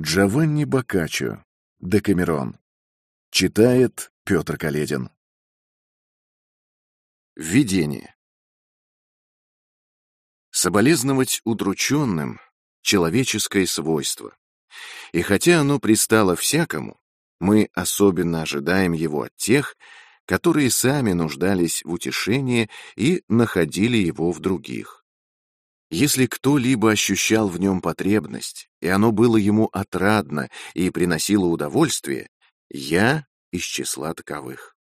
Джованни Боккаччо. Декамерон. Читает Петр Каледин. Введение. Соболезновать удрученным — человеческое свойство. И хотя оно пристало всякому, мы особенно ожидаем его от тех, которые сами нуждались в утешении и находили его в других. Если кто-либо ощущал в нем потребность, и оно было ему отрадно и приносило удовольствие, я из числа таковых.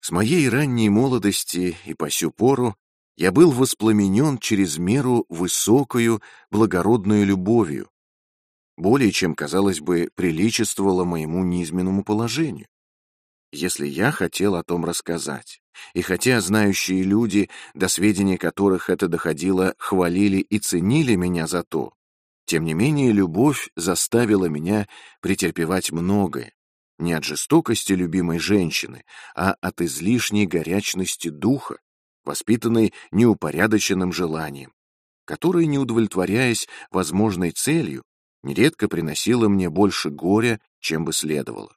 С моей ранней молодости и по сю пору я был воспламенен через меру высокою, благородную любовью, более чем, казалось бы, приличествовало моему низменному положению. Если я хотел о том рассказать, и хотя знающие люди, до сведения которых это доходило, хвалили и ценили меня за то, тем не менее любовь заставила меня претерпевать многое, не от жестокости любимой женщины, а от излишней горячности духа, воспитанной неупорядоченным желанием, которое, не удовлетворяясь возможной целью, нередко приносило мне больше горя, чем бы следовало.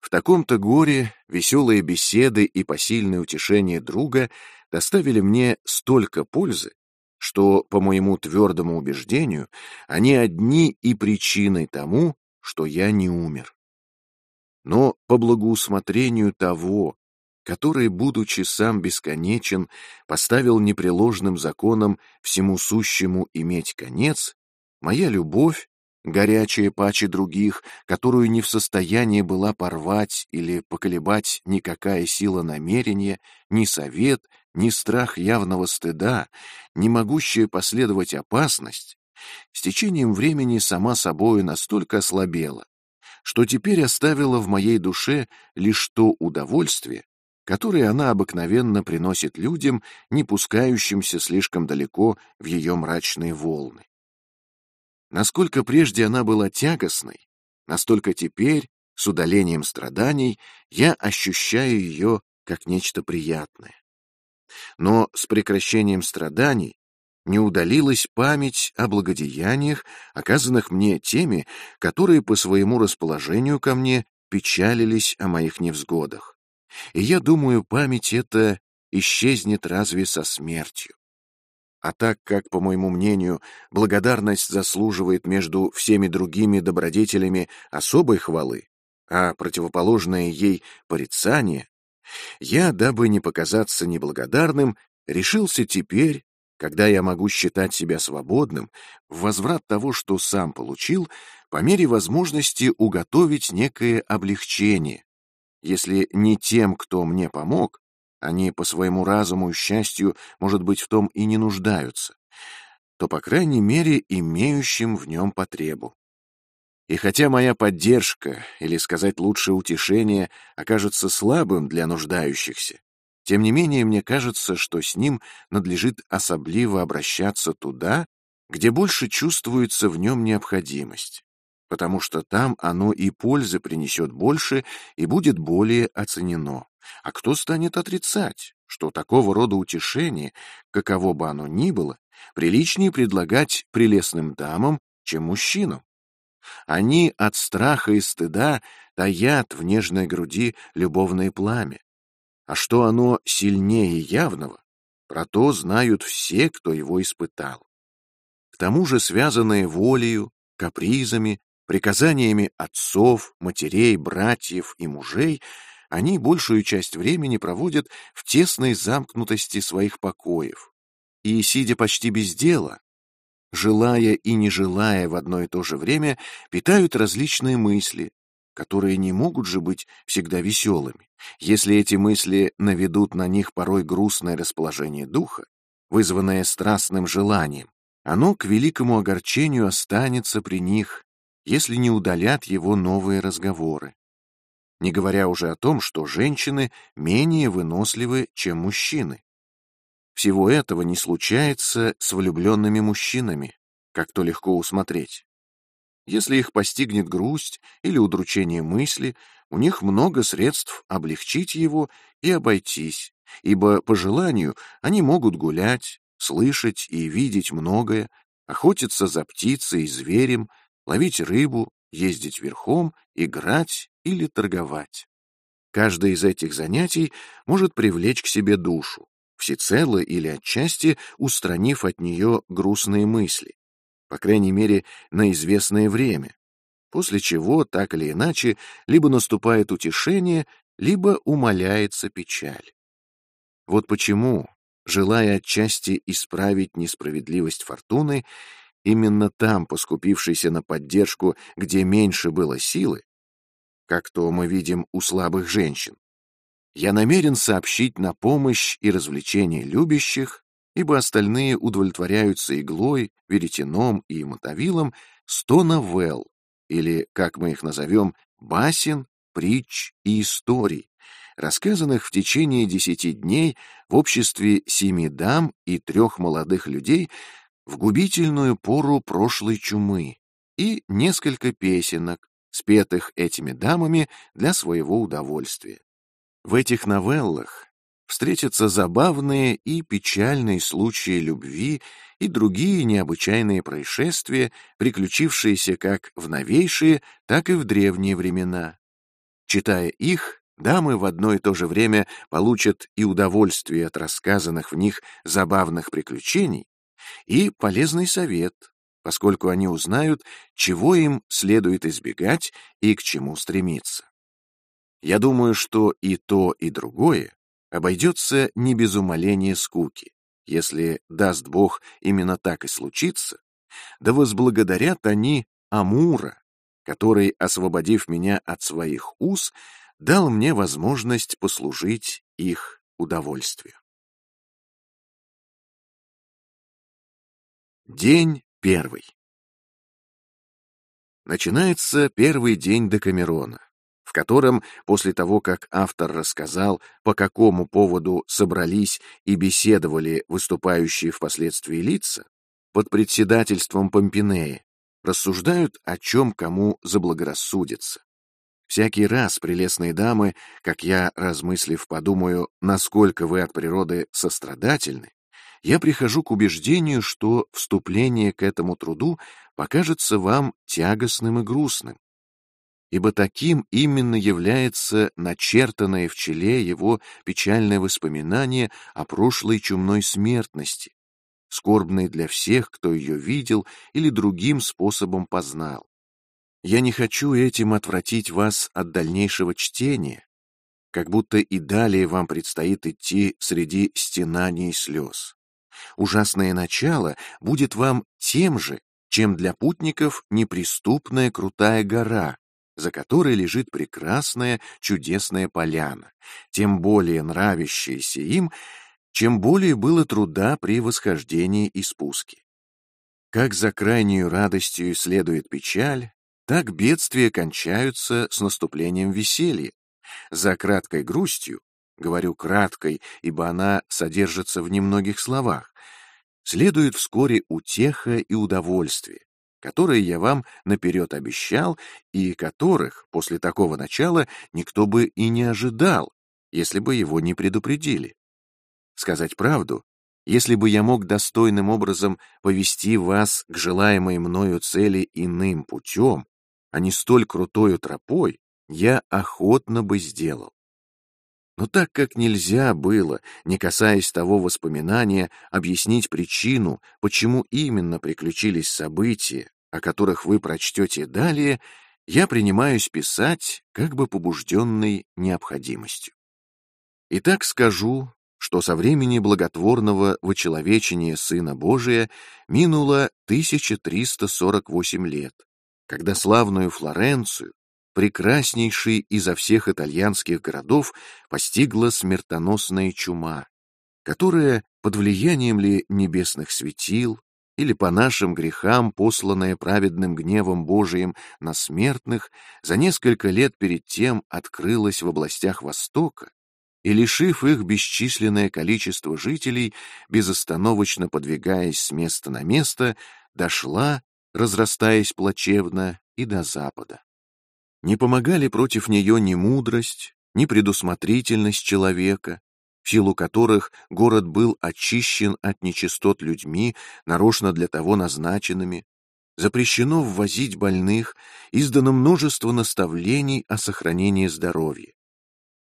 В таком-то горе веселые беседы и посильное утешение друга доставили мне столько пользы, что, по моему твердому убеждению, они одни и причиной тому, что я не умер. Но по благоусмотрению того, который, будучи сам бесконечен, поставил непреложным законом всему сущему иметь конец, моя любовь горячая паче других, которую не в состоянии была порвать или поколебать никакая сила намерения, ни совет, ни страх явного стыда, не могущая последовать опасность, с течением времени сама собою настолько ослабела, что теперь оставила в моей душе лишь то удовольствие, которое она обыкновенно приносит людям, не пускающимся слишком далеко в ее мрачные волны. Насколько прежде она была тягостной, настолько теперь, с удалением страданий, я ощущаю ее как нечто приятное. Но с прекращением страданий не удалилась память о благодеяниях, оказанных мне теми, которые по своему расположению ко мне печалились о моих невзгодах. И я думаю, память эта исчезнет разве со смертью. А так как, по моему мнению, благодарность заслуживает между всеми другими добродетелями особой хвалы, а противоположное ей порицание, я, дабы не показаться неблагодарным, решился теперь, когда я могу считать себя свободным, в возврат того, что сам получил, по мере возможности уготовить некое облегчение, если не тем, кто мне помог, они по своему разуму и счастью, может быть, в том и не нуждаются, то, по крайней мере, имеющим в нем потребу. И хотя моя поддержка, или сказать лучше утешение, окажется слабым для нуждающихся, тем не менее мне кажется, что с ним надлежит особливо обращаться туда, где больше чувствуется в нем необходимость, потому что там оно и пользы принесет больше и будет более оценено. А кто станет отрицать, что такого рода утешение, каково бы оно ни было, приличнее предлагать прелестным дамам, чем мужчинам? Они от страха и стыда таят в нежной груди любовное пламя. А что оно сильнее явного, про то знают все, кто его испытал. К тому же связанные волею, капризами, приказаниями отцов, матерей, братьев и мужей — они большую часть времени проводят в тесной замкнутости своих покоев. И, сидя почти без дела, желая и не желая в одно и то же время, питают различные мысли, которые не могут же быть всегда веселыми. Если эти мысли наведут на них порой грустное расположение духа, вызванное страстным желанием, оно к великому огорчению останется при них, если не удалят его новые разговоры не говоря уже о том, что женщины менее выносливы, чем мужчины. Всего этого не случается с влюбленными мужчинами, как то легко усмотреть. Если их постигнет грусть или удручение мысли, у них много средств облегчить его и обойтись, ибо по желанию они могут гулять, слышать и видеть многое, охотиться за птицей и зверем, ловить рыбу, ездить верхом, играть или торговать. Каждое из этих занятий может привлечь к себе душу, всецело или отчасти устранив от нее грустные мысли, по крайней мере, на известное время, после чего, так или иначе, либо наступает утешение, либо умаляется печаль. Вот почему, желая отчасти исправить несправедливость фортуны, именно там, поскупившийся на поддержку, где меньше было силы, как то мы видим у слабых женщин, я намерен сообщить на помощь и развлечение любящих, ибо остальные удовлетворяются иглой, веретеном и мотовилом, сто новелл, или, как мы их назовем, басен, притч и историй, рассказанных в течение десяти дней в обществе семи дам и трех молодых людей в губительную пору прошлой чумы, и несколько песенок, спетых этими дамами для своего удовольствия. В этих новеллах встретятся забавные и печальные случаи любви и другие необычайные происшествия, приключившиеся как в новейшие, так и в древние времена. Читая их, дамы в одно и то же время получат и удовольствие от рассказанных в них забавных приключений, и полезный совет, поскольку они узнают, чего им следует избегать и к чему стремиться. Я думаю, что и то, и другое обойдется не без умоления скуки, если, даст Бог, именно так и случится, да возблагодарят они Амура, который, освободив меня от своих уз, дал мне возможность послужить их удовольствию. День первый. Начинается первый день Декамерона в котором, после того, как автор рассказал, по какому поводу собрались и беседовали выступающие впоследствии лица, под председательством Помпинеи, рассуждают, о чем кому заблагорассудится. Всякий раз, прелестные дамы, как я, размыслив, подумаю, насколько вы от природы сострадательны, я прихожу к убеждению, что вступление к этому труду покажется вам тягостным и грустным, ибо таким именно является начертанное в челе его печальное воспоминание о прошлой чумной смертности, скорбной для всех, кто ее видел или другим способом познал. Я не хочу этим отвратить вас от дальнейшего чтения, как будто и далее вам предстоит идти среди стенаний слез. Ужасное начало будет вам тем же, чем для путников неприступная крутая гора, за которой лежит прекрасная, чудесная поляна, тем более нравящаяся им, чем более было труда при восхождении и спуске. Как за крайнюю радостью следует печаль, так бедствия кончаются с наступлением веселья. За краткой грустью, говорю краткой, ибо она содержится в немногих словах, следует вскоре утеха и удовольствие, которые я вам наперед обещал и которых после такого начала никто бы и не ожидал, если бы его не предупредили. Сказать правду, если бы я мог достойным образом повести вас к желаемой мною цели иным путем, а не столь крутою тропой, я охотно бы сделал. Но так как нельзя было, не касаясь того воспоминания, объяснить причину, почему именно приключились события, о которых вы прочтете далее, я принимаюсь писать, как бы побужденный необходимостью. Итак, скажу, что со времени благотворного вычеловечения Сына Божия минуло 1348 лет, когда славную Флоренцию, прекраснейший изо всех итальянских городов, постигла смертоносная чума, которая под влиянием ли небесных светил или по нашим грехам, посланная праведным гневом Божиим на смертных, за несколько лет перед тем открылась в областях Востока, и, лишив их бесчисленное количество жителей, безостановочно подвигаясь с места на место, дошла, разрастаясь плачевно, и до Запада. Не помогали против нее ни мудрость, ни предусмотрительность человека, в силу которых город был очищен от нечистот людьми, нарочно для того назначенными, запрещено ввозить больных, издано множество наставлений о сохранении здоровья.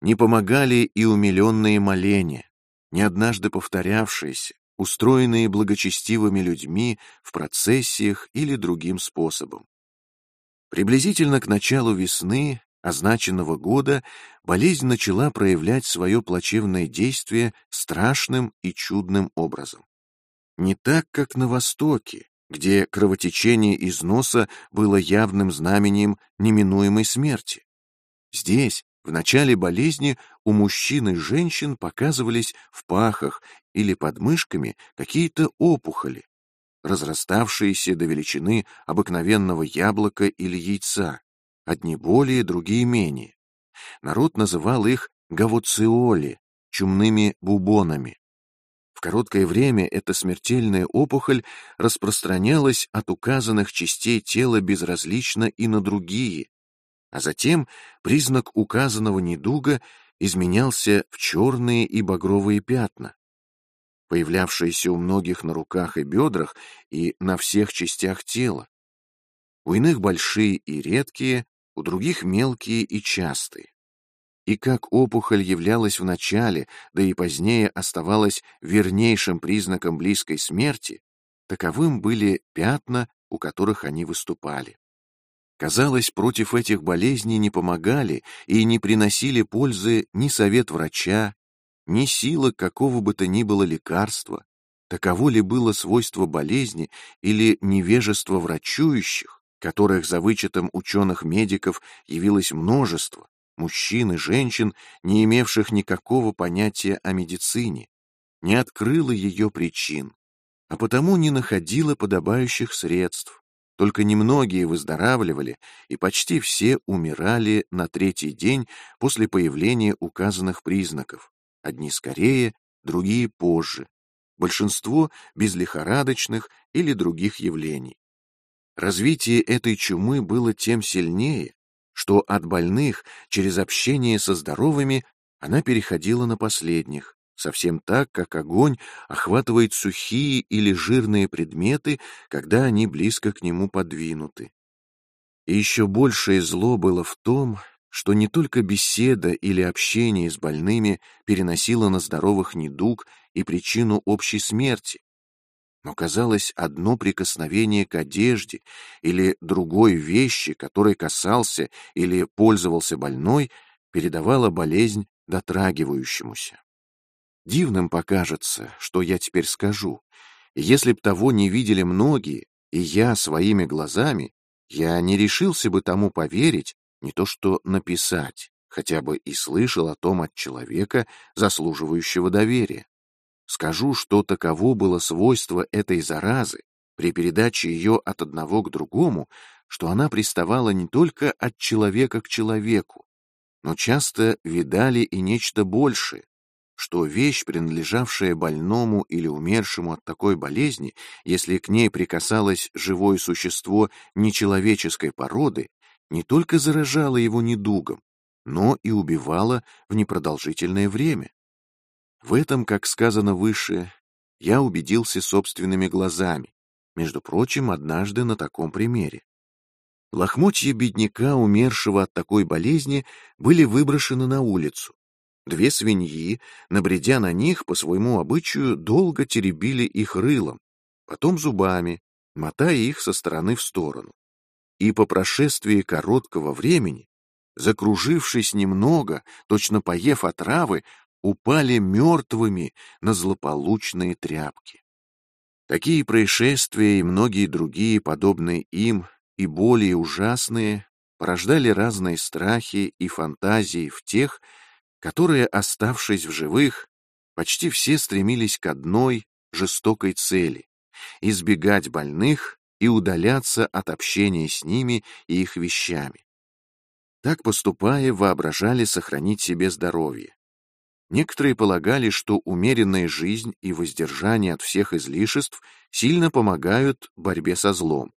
Не помогали и умиленные моления, не однажды повторявшиеся, устроенные благочестивыми людьми в процессиях или другим способом. Приблизительно к началу весны означенного года болезнь начала проявлять свое плачевное действие страшным и чудным образом. Не так, как на Востоке, где кровотечение из носа было явным знамением неминуемой смерти. Здесь, в начале болезни, у мужчин и женщин показывались в пахах или под мышками какие-то опухоли, разраставшиеся до величины обыкновенного яблока или яйца, одни более, другие менее. Народ называл их гавоциоли, чумными бубонами. В короткое время эта смертельная опухоль распространялась от указанных частей тела безразлично и на другие, а затем признак указанного недуга изменялся в черные и багровые пятна, появлявшиеся у многих на руках и бедрах и на всех частях тела. У иных большие и редкие, у других мелкие и частые. И как опухоль являлась в начале, да и позднее оставалась вернейшим признаком близкой смерти, таковым были пятна, у которых они выступали. Казалось, против этих болезней не помогали и не приносили пользы ни совет врача, ни сила какого бы то ни было лекарства, таково ли было свойство болезни или невежество врачующих, которых за вычетом ученых-медиков явилось множество, мужчин и женщин, не имевших никакого понятия о медицине, не открыло ее причин, а потому не находило подобающих средств. Только немногие выздоравливали, и почти все умирали на третий день после появления указанных признаков, одни скорее, другие позже, большинство без лихорадочных или других явлений. Развитие этой чумы было тем сильнее, что от больных через общение со здоровыми она переходила на последних, совсем так, как огонь охватывает сухие или жирные предметы, когда они близко к нему подвинуты. И еще большее зло было в том, что не только беседа или общение с больными переносило на здоровых недуг и причину общей смерти, но казалось, одно прикосновение к одежде или другой вещи, которой касался или пользовался больной, передавало болезнь дотрагивающемуся. Дивным покажется, что я теперь скажу. Если б того не видели многие, и я своими глазами, я не решился бы тому поверить, не то что написать, хотя бы и слышал о том от человека, заслуживающего доверия. Скажу, что таково было свойство этой заразы при передаче ее от одного к другому, что она приставала не только от человека к человеку, но часто видали и нечто большее, что вещь, принадлежавшая больному или умершему от такой болезни, если к ней прикасалось живое существо нечеловеческой породы, не только заражала его недугом, но и убивала в непродолжительное время. В этом, как сказано выше, я убедился собственными глазами, между прочим, однажды на таком примере. Лохмотья бедняка, умершего от такой болезни, были выброшены на улицу. Две свиньи, набредя на них по своему обычаю, долго теребили их рылом, потом зубами, мотая их со стороны в сторону. И по прошествии короткого времени, закружившись немного, точно поев отравы, упали мертвыми на злополучные тряпки. Такие происшествия и многие другие, подобные им, и более ужасные, порождали разные страхи и фантазии в тех, которые, оставшись в живых, почти все стремились к одной жестокой цели — избегать больных и удаляться от общения с ними и их вещами. Так поступая, воображали сохранить себе здоровье. Некоторые полагали, что умеренная жизнь и воздержание от всех излишеств сильно помогают борьбе со злом.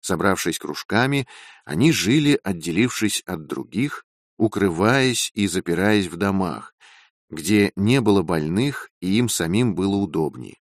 Собравшись кружками, они жили, отделившись от других, укрываясь и запираясь в домах, где не было больных и им самим было удобнее.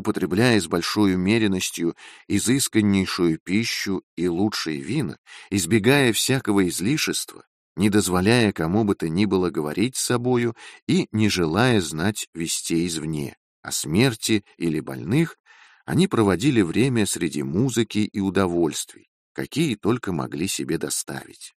Употребляя с большой умеренностью изысканнейшую пищу и лучшие вина, избегая всякого излишества, не дозволяя кому бы то ни было говорить с собою и не желая знать вестей извне, о смерти или больных, они проводили время среди музыки и удовольствий, какие только могли себе доставить.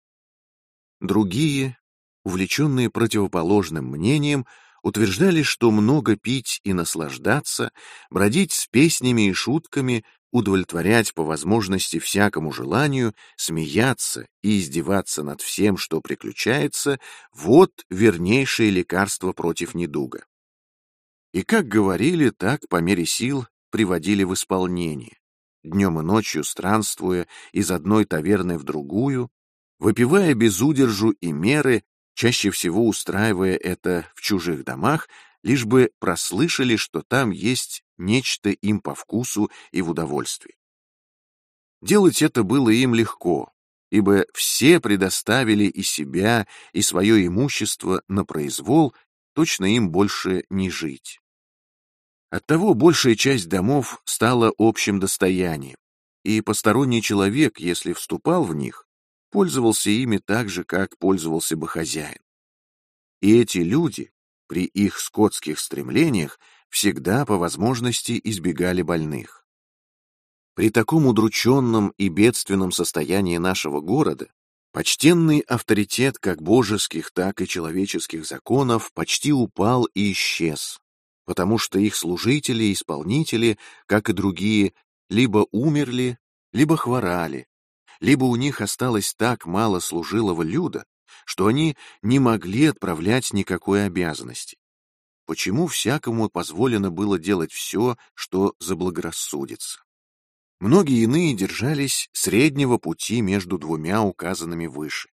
Другие, увлеченные противоположным мнением, утверждали, что много пить и наслаждаться, бродить с песнями и шутками, удовлетворять по возможности всякому желанию, смеяться и издеваться над всем, что приключается, вот вернейшее лекарство против недуга. И как говорили, так по мере сил приводили в исполнение, днем и ночью странствуя из одной таверны в другую, выпивая без удержу и меры, чаще всего устраивая это в чужих домах, лишь бы прослышали, что там есть нечто им по вкусу и в удовольствии. Делать это было им легко, ибо все предоставили и себя, и свое имущество на произвол, точно им больше не жить. Оттого большая часть домов стала общим достоянием, и посторонний человек, если вступал в них, пользовался ими так же, как пользовался бы хозяин. И эти люди, при их скотских стремлениях, всегда по возможности избегали больных. При таком удрученном и бедственном состоянии нашего города почтенный авторитет как божеских, так и человеческих законов почти упал и исчез, потому что их служители и исполнители, как и другие, либо умерли, либо хворали, либо у них осталось так мало служилого люда, что они не могли отправлять никакой обязанности. Почему всякому позволено было делать все, что заблагорассудится? Многие иные держались среднего пути между двумя указанными выше,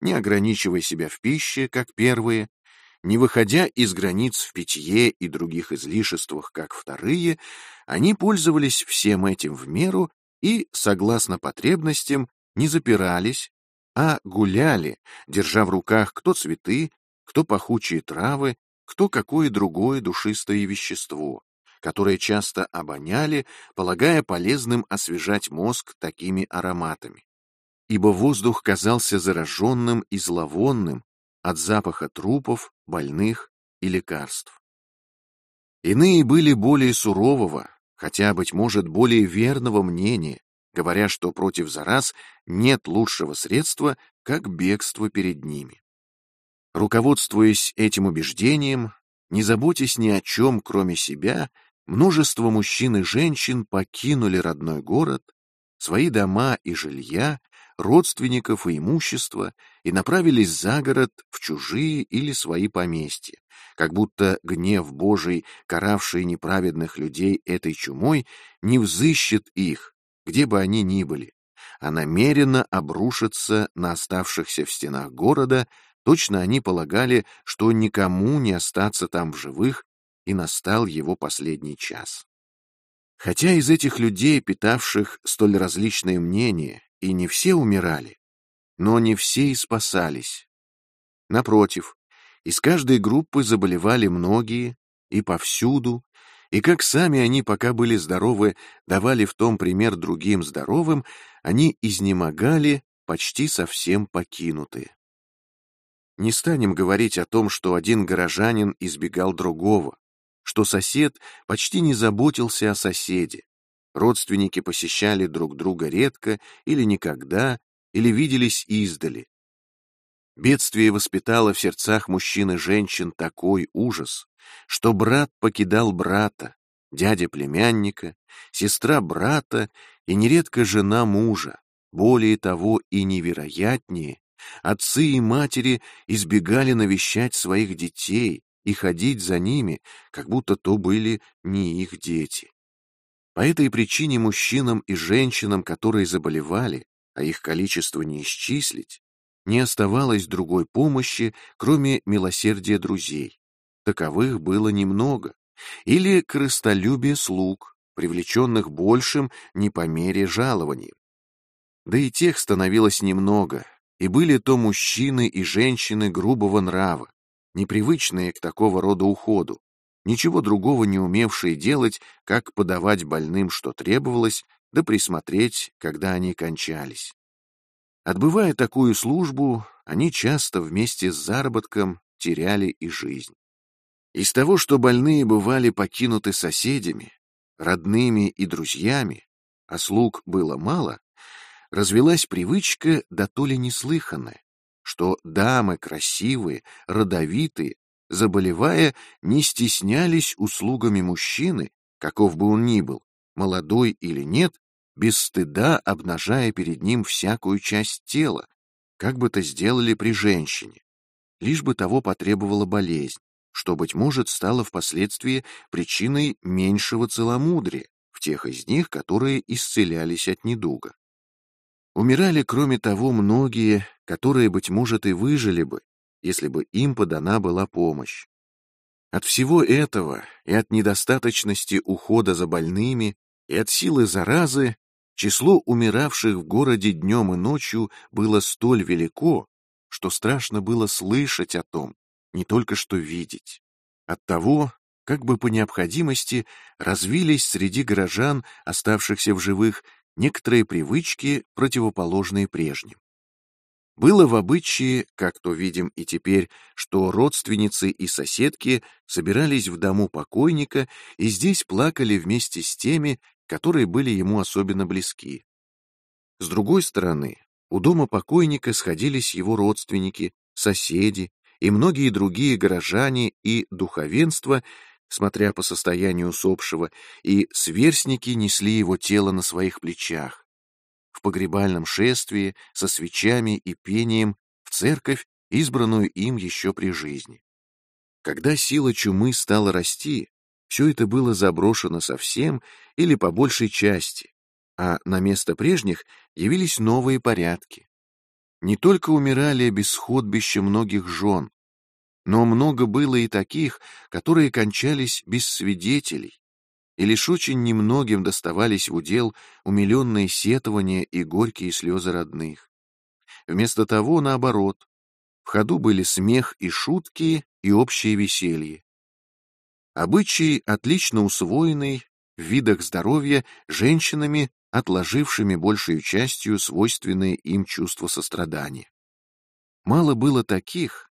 не ограничивая себя в пище, как первые, не выходя из границ в питье и других излишествах, как вторые, они пользовались всем этим в меру и, согласно потребностям, не запирались, а гуляли, держа в руках кто цветы, кто пахучие травы, кто какое другое душистое вещество, которое часто обоняли, полагая полезным освежать мозг такими ароматами. Ибо воздух казался зараженным и зловонным от запаха трупов, больных и лекарств. Иные были более сурового, хотя, быть может, более верного мнения, говоря, что против зараз нет лучшего средства, как бегство перед ними. Руководствуясь этим убеждением, не заботясь ни о чем, кроме себя, множество мужчин и женщин покинули родной город, свои дома и жилья, родственников и имущество и направились за город в чужие или свои поместья, как будто гнев Божий, каравший неправедных людей этой чумой, не взыщет их, где бы они ни были, а намеренно обрушится на оставшихся в стенах города, точно они полагали, что никому не остаться там в живых, и настал его последний час. Хотя из этих людей, питавших столь различные мнения, и не все умирали, но не все и спасались. Напротив, из каждой группы заболевали многие, и повсюду, и как сами они, пока были здоровы, давали в том пример другим здоровым, они изнемогали, почти совсем покинутые. Не станем говорить о том, что один горожанин избегал другого, что сосед почти не заботился о соседе, родственники посещали друг друга редко или никогда, или виделись издали. Бедствие воспитало в сердцах мужчин и женщин такой ужас, что брат покидал брата, дядя племянника, сестра брата и нередко жена мужа. Более того и невероятнее, отцы и матери избегали навещать своих детей и ходить за ними, как будто то были не их дети. По этой причине мужчинам и женщинам, которые заболевали, а их количество не исчислить, не оставалось другой помощи, кроме милосердия друзей. Таковых было немного. Или крыстолюбие слуг, привлеченных большим не по мере жалований. Да и тех становилось немного, и были то мужчины и женщины грубого нрава, непривычные к такого рода уходу, ничего другого не умевшие делать, как подавать больным, что требовалось, да присмотреть, когда они кончались. Отбывая такую службу, они часто вместе с заработком теряли и жизнь. Из того, что больные бывали покинуты соседями, родными и друзьями, а слуг было мало, развелась привычка, да то ли неслыханная, что дамы красивые, родовитые, заболевая, не стеснялись услугами мужчины, каков бы он ни был, молодой или нет, без стыда обнажая перед ним всякую часть тела, как бы то сделали при женщине, лишь бы того потребовала болезнь, что, быть может, стало впоследствии причиной меньшего целомудрия в тех из них, которые исцелялись от недуга. Умирали, кроме того, многие, которые, быть может, и выжили бы, если бы им подана была помощь. От всего этого и от недостаточности ухода за больными, и от силы заразы число умиравших в городе днем и ночью было столь велико, что страшно было слышать о том, не только что видеть. Оттого, как бы по необходимости, развились среди горожан, оставшихся в живых, некоторые привычки, противоположные прежним. Было в обычае, как то видим и теперь, что родственницы и соседки собирались в дому покойника и здесь плакали вместе с теми, которые были ему особенно близки. С другой стороны, у дома покойника сходились его родственники, соседи и многие другие горожане и духовенство, смотря по состоянию усопшего, и сверстники несли его тело на своих плечах в погребальном шествии со свечами и пением в церковь, избранную им еще при жизни. Когда сила чумы стала расти, все это было заброшено совсем или по большей части, а на место прежних явились новые порядки. Не только умирали без сходбища многих жен, но много было и таких, которые кончались без свидетелей, и лишь очень немногим доставались в удел умиленные сетования и горькие слезы родных. Вместо того, наоборот, в ходу были смех и шутки, и общее веселье. Обычай, отлично усвоенный в видах здоровья женщинами, отложившими большей частью свойственные им чувство сострадания. Мало было таких,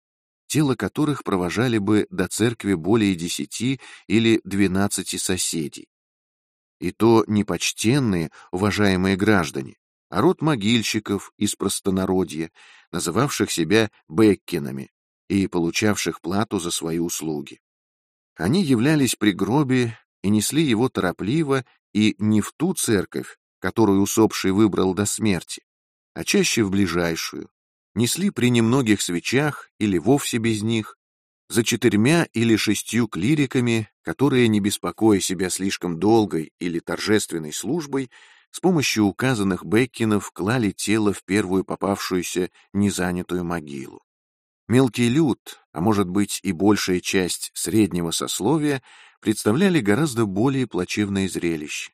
тело которых провожали бы до церкви более десяти или двенадцати соседей. И то не почтенные, уважаемые граждане, а род могильщиков из простонародья, называвших себя Беккинами и получавших плату за свои услуги. Они являлись при гробе и несли его торопливо и не в ту церковь, которую усопший выбрал до смерти, а чаще в ближайшую, несли при немногих свечах или вовсе без них, за четырьмя или шестью клириками, которые, не беспокоя себя слишком долгой или торжественной службой, с помощью указанных Беккинов клали тело в первую попавшуюся незанятую могилу. Мелкий люд, а может быть и большая часть среднего сословия, представляли гораздо более плачевное зрелище.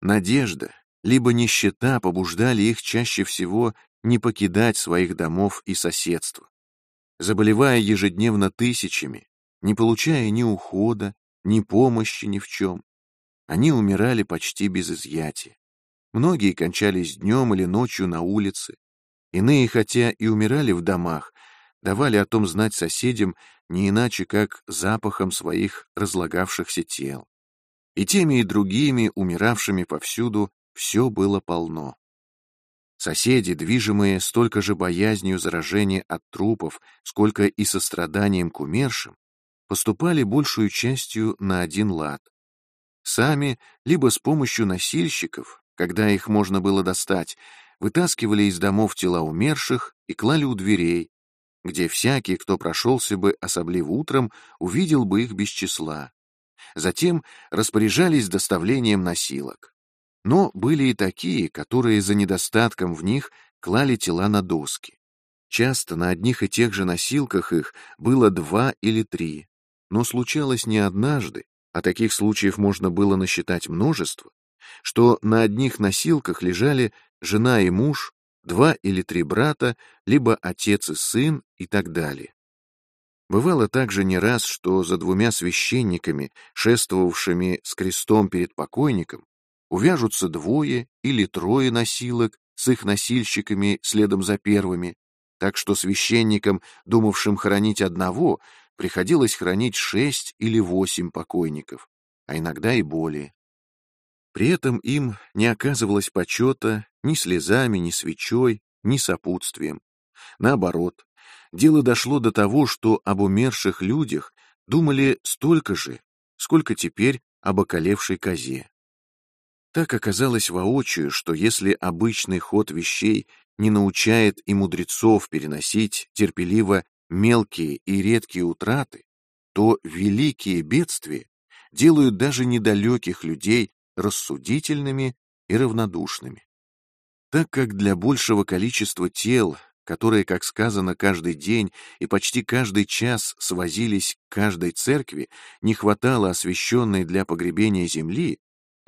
Надежда, либо нищета побуждали их чаще всего не покидать своих домов и соседства. Заболевая ежедневно тысячами, не получая ни ухода, ни помощи ни в чем, они умирали почти без изъятия. Многие кончались днем или ночью на улице. Иные, хотя и умирали в домах, давали о том знать соседям не иначе, как запахом своих разлагавшихся тел. И теми и другими, умиравшими повсюду, все было полно. Соседи, движимые столько же боязнью заражения от трупов, сколько и состраданием к умершим, поступали большую частью на один лад. Сами, либо с помощью носильщиков, когда их можно было достать, вытаскивали из домов тела умерших и клали у дверей, где всякий, кто прошелся бы особливо утром, увидел бы их без числа. Затем распоряжались доставлением носилок. Но были и такие, которые за недостатком в них клали тела на доски. Часто на одних и тех же носилках их было два или три. Но случалось не однажды, а таких случаев можно было насчитать множество, что на одних носилках лежали жена и муж, два или три брата, либо отец и сын и так далее. Бывало также не раз, что за двумя священниками, шествовавшими с крестом перед покойником, увяжутся двое или трое носилок с их носильщиками следом за первыми, так что священникам, думавшим хоронить одного, приходилось хранить шесть или восемь покойников, а иногда и более. При этом им не оказывалось почета ни слезами, ни свечой, ни сопутствием. Наоборот, дело дошло до того, что об умерших людях думали столько же, сколько теперь об околевшей козе. Так оказалось воочию, что если обычный ход вещей не научает и мудрецов переносить терпеливо мелкие и редкие утраты, то великие бедствия делают даже недалеких людей рассудительными и равнодушными. Так как для большего количества тел, которые, как сказано, каждый день и почти каждый час свозились к каждой церкви, не хватало освященной для погребения земли,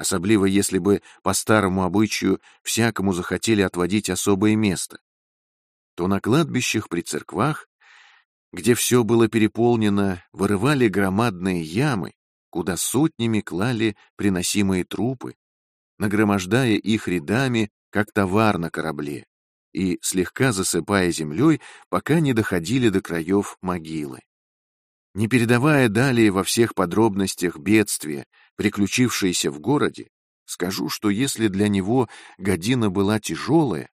особливо если бы по старому обычаю всякому захотели отводить особое место, то на кладбищах при церквах, где все было переполнено, вырывали громадные ямы, куда сотнями клали приносимые трупы, нагромождая их рядами, как товар на корабле, и слегка засыпая землей, пока не доходили до краев могилы. Не передавая далее во всех подробностях бедствия, приключившиеся в городе, скажу, что если для него година была тяжелая,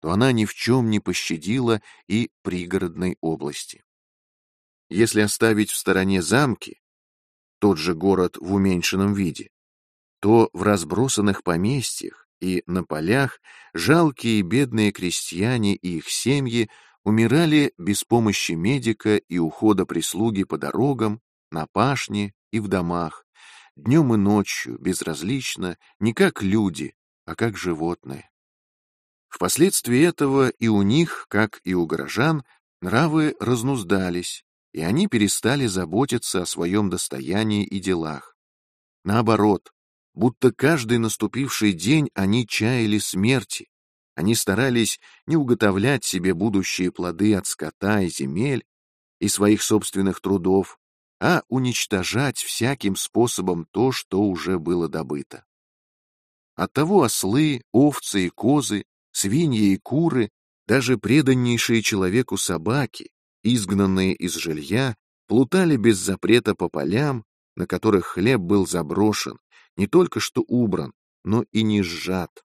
то она ни в чем не пощадила и пригородной области. Если оставить в стороне замки, тот же город в уменьшенном виде, то в разбросанных поместьях и на полях жалкие и бедные крестьяне и их семьи умирали без помощи медика и ухода прислуги по дорогам, на пашне и в домах, днем и ночью, безразлично, не как люди, а как животные. Впоследствии этого и у них, как и у горожан, нравы разнуздались, и они перестали заботиться о своем достоянии и делах. Наоборот, будто каждый наступивший день они чаяли смерти, они старались не уготовлять себе будущие плоды от скота и земель и своих собственных трудов, а уничтожать всяким способом то, что уже было добыто. Оттого ослы, овцы и козы, свиньи и куры, даже преданнейшие человеку собаки, изгнанные из жилья, плутали без запрета по полям, на которых хлеб был заброшен, не только что убран, но и не сжат.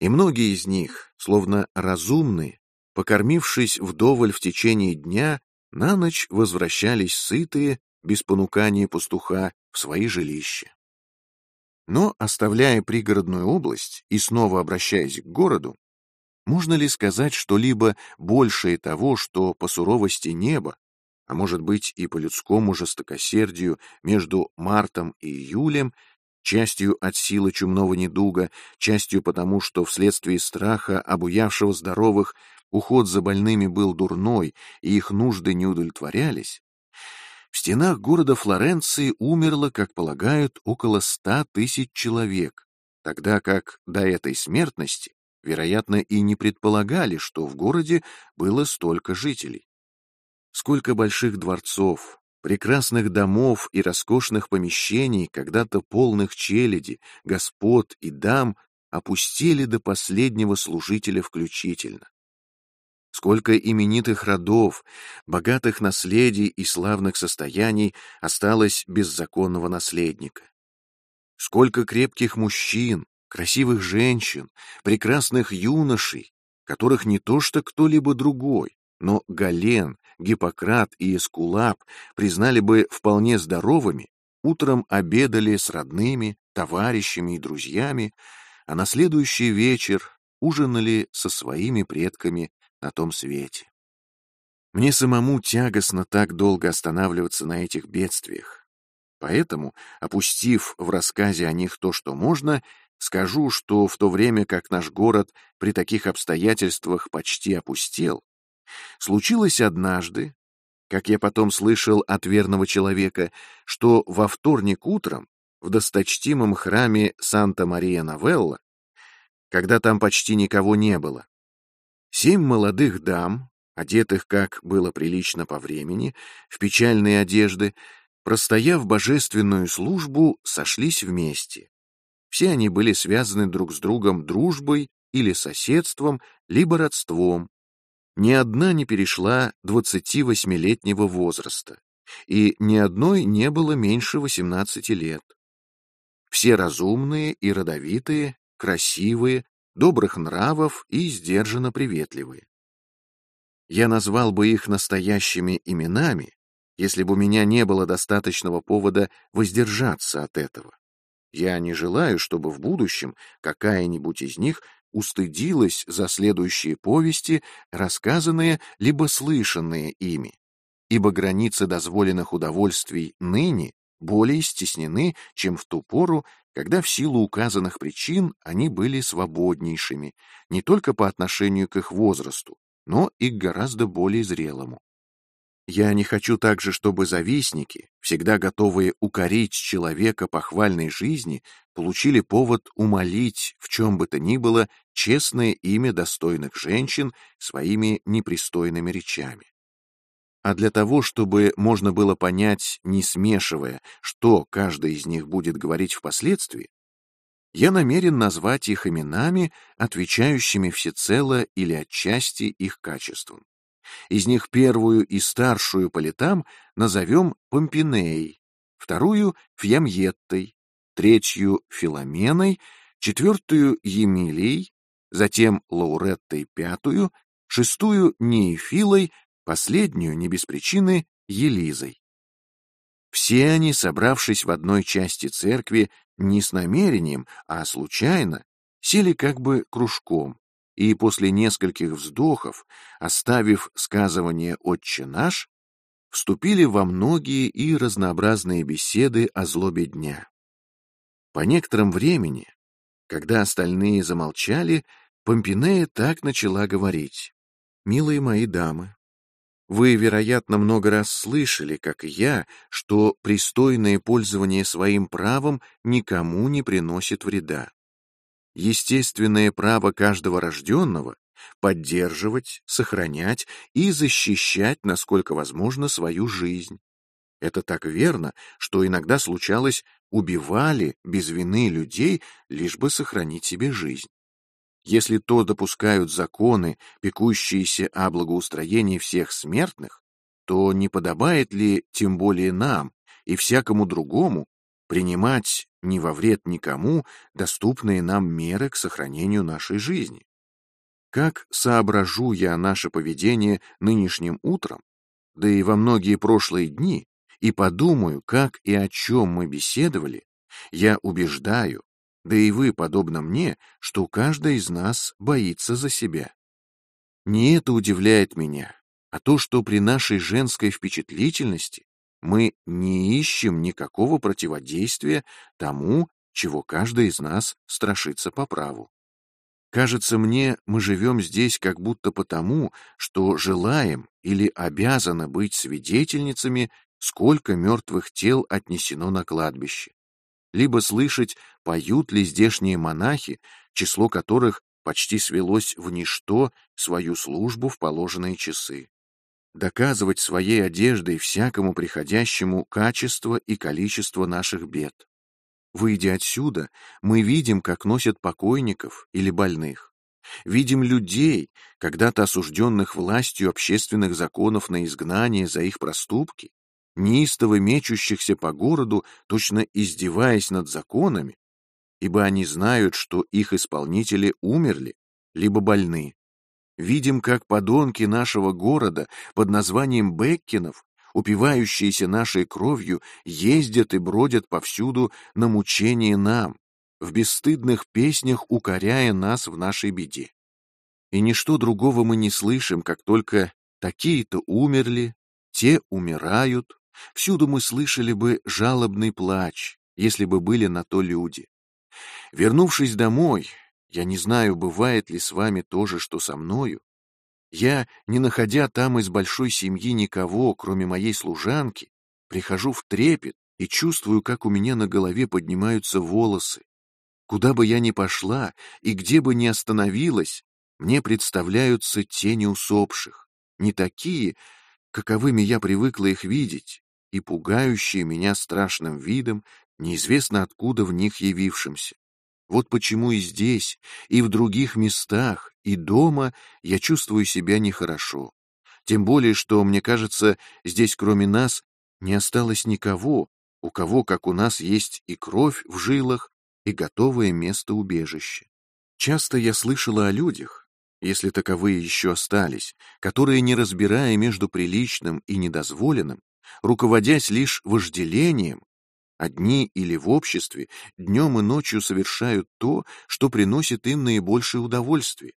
И многие из них, словно разумные, покормившись вдоволь в течение дня, на ночь возвращались сытые, без понукания пастуха, в свои жилища. Но, оставляя пригородную область и снова обращаясь к городу, можно ли сказать что-либо большее того, что по суровости неба, а может быть и по людскому жестокосердию между мартом и июлем, частью от силы чумного недуга, частью потому, что вследствие страха, обуявшего здоровых, уход за больными был дурной и их нужды не удовлетворялись, в стенах города Флоренции умерло, как полагают, около ста тысяч человек, тогда как до этой смертности вероятно, и не предполагали, что в городе было столько жителей. Сколько больших дворцов, прекрасных домов и роскошных помещений, когда-то полных челяди, господ и дам, опустили до последнего служителя включительно. Сколько именитых родов, богатых наследий и славных состояний осталось без законного наследника. Сколько крепких мужчин, красивых женщин, прекрасных юношей, которых не то что кто-либо другой, но Гален, Гиппократ и Эскулап признали бы вполне здоровыми, утром обедали с родными, товарищами и друзьями, а на следующий вечер ужинали со своими предками на том свете. Мне самому тягостно так долго останавливаться на этих бедствиях. Поэтому, опустив в рассказе о них то, что можно, Скажу, что в то время как наш город при таких обстоятельствах почти опустел, случилось однажды, как я потом слышал от верного человека, что во вторник утром в досточтимом храме Санта-Мария-Новелла, когда там почти никого не было, семь молодых дам, одетых, как было прилично по времени, в печальные одежды, простояв божественную службу, сошлись вместе. Все они были связаны друг с другом дружбой или соседством, либо родством. Ни одна не перешла 28-летнего возраста, и ни одной не было меньше 18 лет. Все разумные и родовитые, красивые, добрых нравов и сдержанно приветливые. Я назвал бы их настоящими именами, если бы у меня не было достаточного повода воздержаться от этого. Я не желаю, чтобы в будущем какая-нибудь из них устыдилась за следующие повести, рассказанные либо слышанные ими, ибо границы дозволенных удовольствий ныне более стеснены, чем в ту пору, когда в силу указанных причин они были свободнейшими, не только по отношению к их возрасту, но и к гораздо более зрелому. Я не хочу также, чтобы завистники, всегда готовые укорить человека похвальной жизни, получили повод умолить в чем бы то ни было честное имя достойных женщин своими непристойными речами. А для того, чтобы можно было понять, не смешивая, что каждый из них будет говорить впоследствии, я намерен назвать их именами, отвечающими всецело или отчасти их качествам. Из них первую и старшую по летам назовем Помпинеей, вторую — Фьямьеттой, третью — Филоменой, четвертую — Емилией, затем Лауреттой пятую, шестую — Неефилой, последнюю, не без причины, Елизой. Все они, собравшись в одной части церкви не с намерением, а случайно, сели как бы кружком, и после нескольких вздохов, оставив сказывание «Отче наш», вступили во многие и разнообразные беседы о злобе дня. По некотором времени, когда остальные замолчали, Помпинея так начала говорить. «Милые мои дамы, вы, вероятно, много раз слышали, как и я, что пристойное пользование своим правом никому не приносит вреда. Естественное право каждого рожденного — поддерживать, сохранять и защищать, насколько возможно, свою жизнь. Это так верно, что иногда случалось, убивали без вины людей, лишь бы сохранить себе жизнь. Если то допускают законы, пекущиеся о благоустроении всех смертных, то не подобает ли тем более нам и всякому другому принимать не во вред никому доступные нам меры к сохранению нашей жизни? Как соображу я наше поведение нынешним утром, да и во многие прошлые дни, и подумаю, как и о чем мы беседовали, я убеждаю, да и вы, подобно мне, что каждый из нас боится за себя. Не это удивляет меня, а то, что при нашей женской впечатлительности мы не ищем никакого противодействия тому, чего каждый из нас страшится по праву. Кажется мне, мы живем здесь как будто потому, что желаем или обязаны быть свидетельницами, сколько мертвых тел отнесено на кладбище либо слышать, поют ли здешние монахи, число которых почти свелось в ничто свою службу в положенные часы. Доказывать своей одеждой всякому приходящему качество и количество наших бед. Выйдя отсюда, мы видим, как носят покойников или больных. Видим людей, когда-то осужденных властью общественных законов на изгнание за их проступки, неистово мечущихся по городу, точно издеваясь над законами, ибо они знают, что их исполнители умерли, либо больны. Видим, как подонки нашего города под названием Беккинов, упивающиеся нашей кровью, ездят и бродят повсюду на мучение нам, в бесстыдных песнях укоряя нас в нашей беде. И ничто другого мы не слышим, как только такие-то умерли, те умирают, Всюду мы слышали бы жалобный плач, если бы были на то люди. Вернувшись домой, я не знаю, бывает ли с вами то же, что со мною, я, не находя там из большой семьи никого, кроме моей служанки, прихожу в трепет и чувствую, как у меня на голове поднимаются волосы. Куда бы я ни пошла и где бы ни остановилась, мне представляются тени усопших. не такие, каковыми я привыкла их видеть, и пугающие меня страшным видом, неизвестно откуда в них явившимся. Вот почему и здесь, и в других местах, и дома я чувствую себя нехорошо. Тем более, что, мне кажется, здесь кроме нас не осталось никого, у кого, как у нас, есть и кровь в жилах, и готовое место убежища. Часто я слышала о людях, если таковые еще остались, которые, не разбирая между приличным и недозволенным, руководясь лишь вожделением, одни или в обществе днем и ночью совершают то, что приносит им наибольшее удовольствие.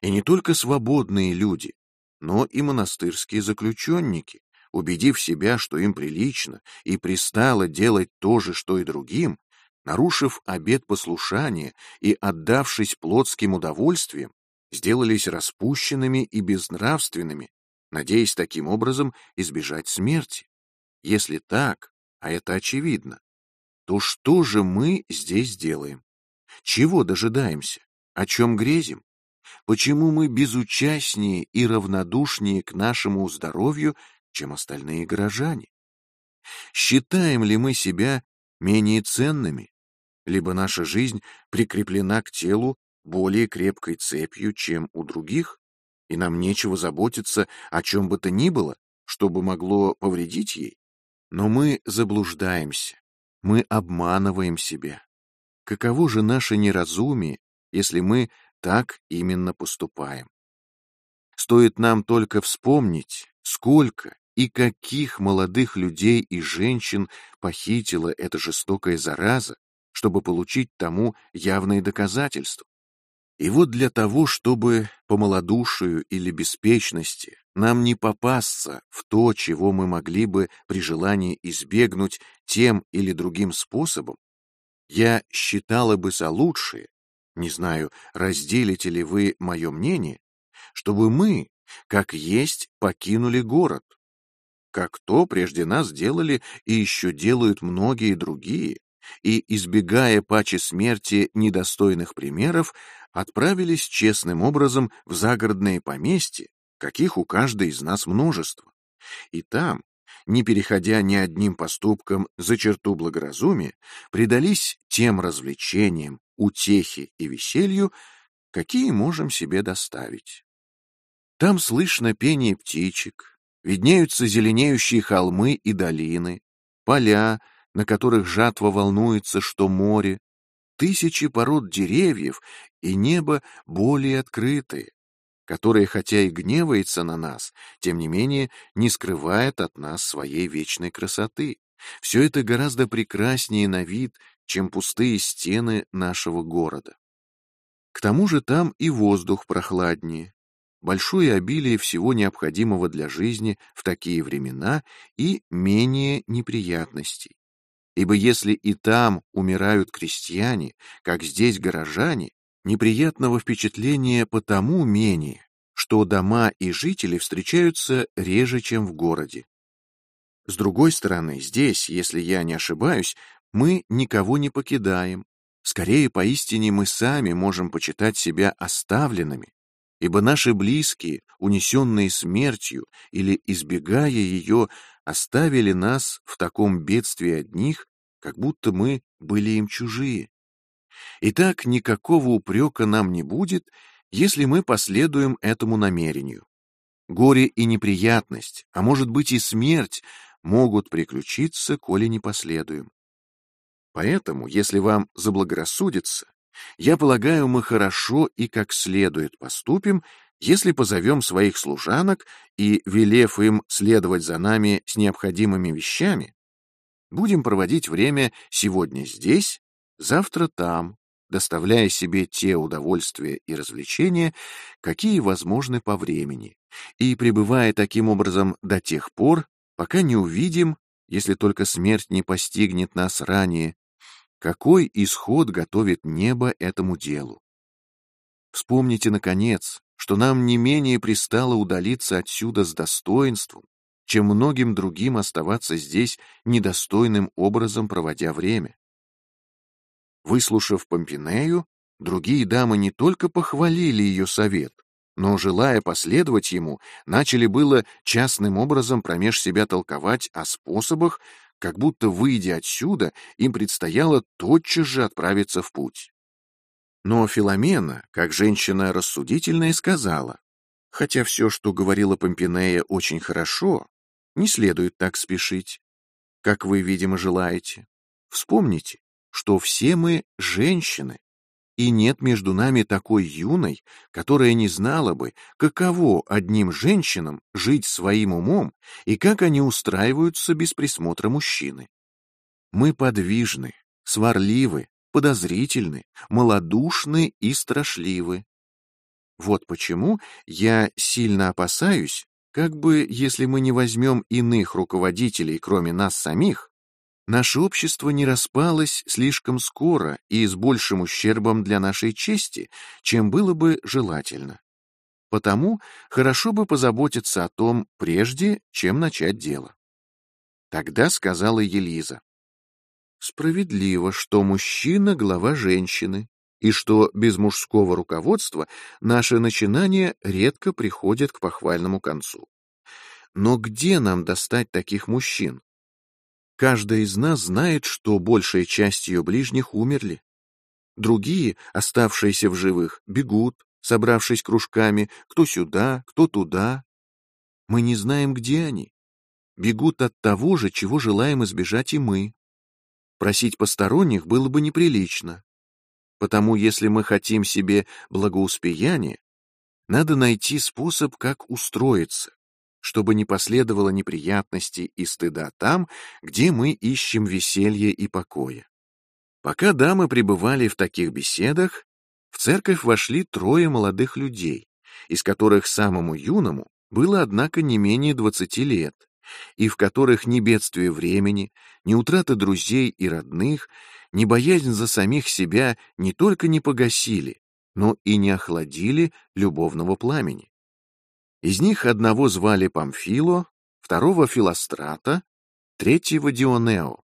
И не только свободные люди, но и монастырские заключенники, убедив себя, что им прилично и пристало делать то же, что и другим, нарушив обет послушания и отдавшись плотским удовольствиям, сделались распущенными и безнравственными, надеясь таким образом избежать смерти. Если так, а это очевидно, то что же мы здесь делаем? Чего дожидаемся? О чем грезим? Почему мы безучастнее и равнодушнее к нашему здоровью, чем остальные горожане? Считаем ли мы себя менее ценными? Либо наша жизнь прикреплена к телу более крепкой цепью, чем у других, и нам нечего заботиться о чем бы то ни было, чтобы могло повредить ей? Но мы заблуждаемся, мы обманываем себя. Каково же наше неразумие, если мы так именно поступаем? Стоит нам только вспомнить, сколько и каких молодых людей и женщин похитила эта жестокая зараза, чтобы получить тому явные доказательства. И вот для того, чтобы по малодушию или беспечности нам не попасться в то, чего мы могли бы при желании избегнуть тем или другим способом, я считала бы за лучшее, не знаю, разделите ли вы мое мнение, чтобы мы, как есть, покинули город, как то прежде нас делали и еще делают многие другие, и, избегая паче смерти недостойных примеров, отправились честным образом в загородные поместья, каких у каждой из нас множество. И там, не переходя ни одним поступком за черту благоразумия, предались тем развлечениям, утехе и веселью, какие можем себе доставить. Там слышно пение птичек, виднеются зеленеющие холмы и долины, поля, на которых жатва волнуется, что море, тысячи пород деревьев и небо более открытые, которое, хотя и гневается на нас, тем не менее не скрывает от нас своей вечной красоты. Все это гораздо прекраснее на вид, чем пустые стены нашего города. К тому же там и воздух прохладнее, большое обилие всего необходимого для жизни в такие времена и менее неприятностей. Ибо если и там умирают крестьяне, как здесь горожане, неприятного впечатления потому менее, что дома и жители встречаются реже, чем в городе. С другой стороны, здесь, если я не ошибаюсь, мы никого не покидаем. Скорее, поистине мы сами можем почитать себя оставленными, ибо наши близкие, унесенные смертью или избегая ее, оставили нас в таком бедствии одних, как будто мы были им чужие. Итак, никакого упрека нам не будет, если мы последуем этому намерению. Горе и неприятность, а может быть и смерть, могут приключиться, коли не последуем. Поэтому, если вам заблагорассудится, я полагаю, мы хорошо и как следует поступим, если позовем своих служанок и, велев им следовать за нами с необходимыми вещами, будем проводить время сегодня здесь, завтра там, доставляя себе те удовольствия и развлечения, какие возможны по времени, и пребывая таким образом до тех пор, пока не увидим, если только смерть не постигнет нас ранее, какой исход готовит небо этому делу. Вспомните, наконец, что нам не менее пристало удалиться отсюда с достоинством, чем многим другим оставаться здесь недостойным образом проводя время. Выслушав Помпинею, другие дамы не только похвалили ее совет, но, желая последовать ему, начали было частным образом промеж себя толковать о способах, как будто, выйдя отсюда, им предстояло тотчас же отправиться в путь. Но Филомена, как женщина рассудительная, сказала, хотя все, что говорила Помпинея, очень хорошо, не следует так спешить, как вы, видимо, желаете. Вспомните, что все мы женщины, и нет между нами такой юной, которая не знала бы, каково одним женщинам жить своим умом и как они устраиваются без присмотра мужчины. Мы подвижны, сварливы, подозрительны, малодушны и страшливы. Вот почему я сильно опасаюсь, как бы, если мы не возьмем иных руководителей, кроме нас самих, наше общество не распалось слишком скоро и с большим ущербом для нашей чести, чем было бы желательно. Потому хорошо бы позаботиться о том прежде, чем начать дело. Тогда сказала Елиза. Справедливо, что мужчина — глава женщины, и что без мужского руководства наши начинания редко приходят к похвальному концу. Но где нам достать таких мужчин? Каждая из нас знает, что большая часть ее ближних умерли. Другие, оставшиеся в живых, бегут, собравшись кружками, кто сюда, кто туда. Мы не знаем, где они. Бегут от того же, чего желаем избежать и мы. Просить посторонних было бы неприлично. Потому если мы хотим себе благоуспеяния, надо найти способ, как устроиться, чтобы не последовало неприятностей и стыда там, где мы ищем веселья и покоя. Пока дамы пребывали в таких беседах, в церковь вошли трое молодых людей, из которых самому юному было, однако, не менее двадцати лет, и в которых ни бедствие времени, ни утрата друзей и родных, ни боязнь за самих себя не только не погасили, но и не охладили любовного пламени. Из них одного звали Памфило, второго Филострата, третьего Дионео.